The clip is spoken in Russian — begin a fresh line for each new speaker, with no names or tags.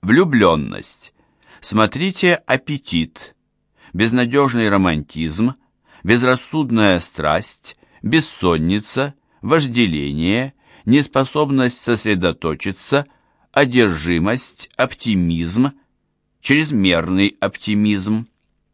Влюбленность. Смотрите аппетит. Безнадежный романтизм, безрассудная страсть, бессонница, вожделение, неспособность сосредоточиться, одержимость, оптимизм, чрезмерный оптимизм.